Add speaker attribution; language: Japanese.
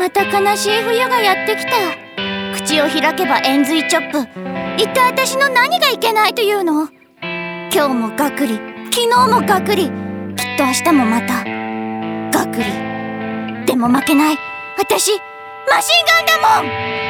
Speaker 1: また悲しい冬がやってきた。口を開けば円髄チョップ。一体私の何がいけないというの？今日もがくり昨日もがくりきっと明日もまた。がくりでも負けない。私マシンガンだもん！